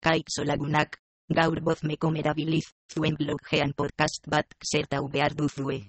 kaitzo lagunak, gaur bozmeko merabiliz, zuen blogean podcast bat zerta behar duzue.